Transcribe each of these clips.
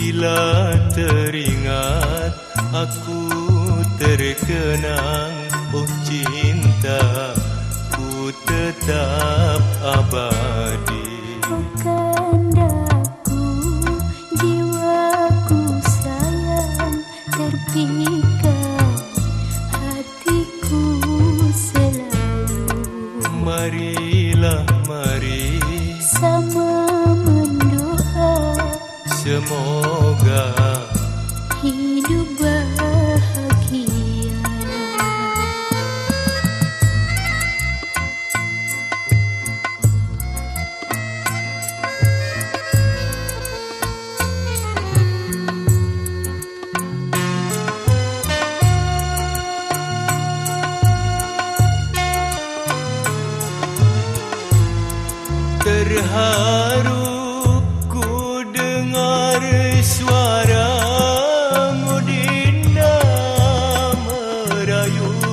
Bila teringat aku terkenang Oh cinta ku tetap abadi. Kandaku, jiwaku sayang terpikat hatiku selalu. Marilah mari. Sama semoga hidup bahagia. Terharu arayur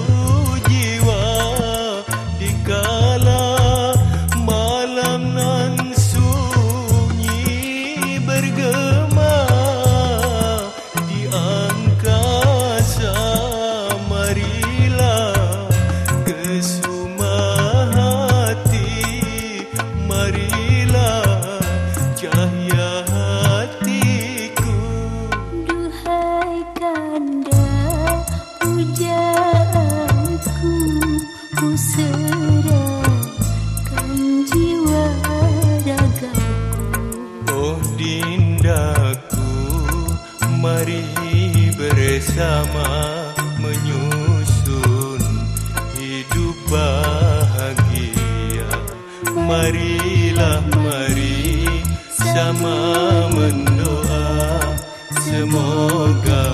serahkan jiwa ragaku Oh dindaku mari bersama menyusun hidup bahagia. Marilah mari sama mendoa semoga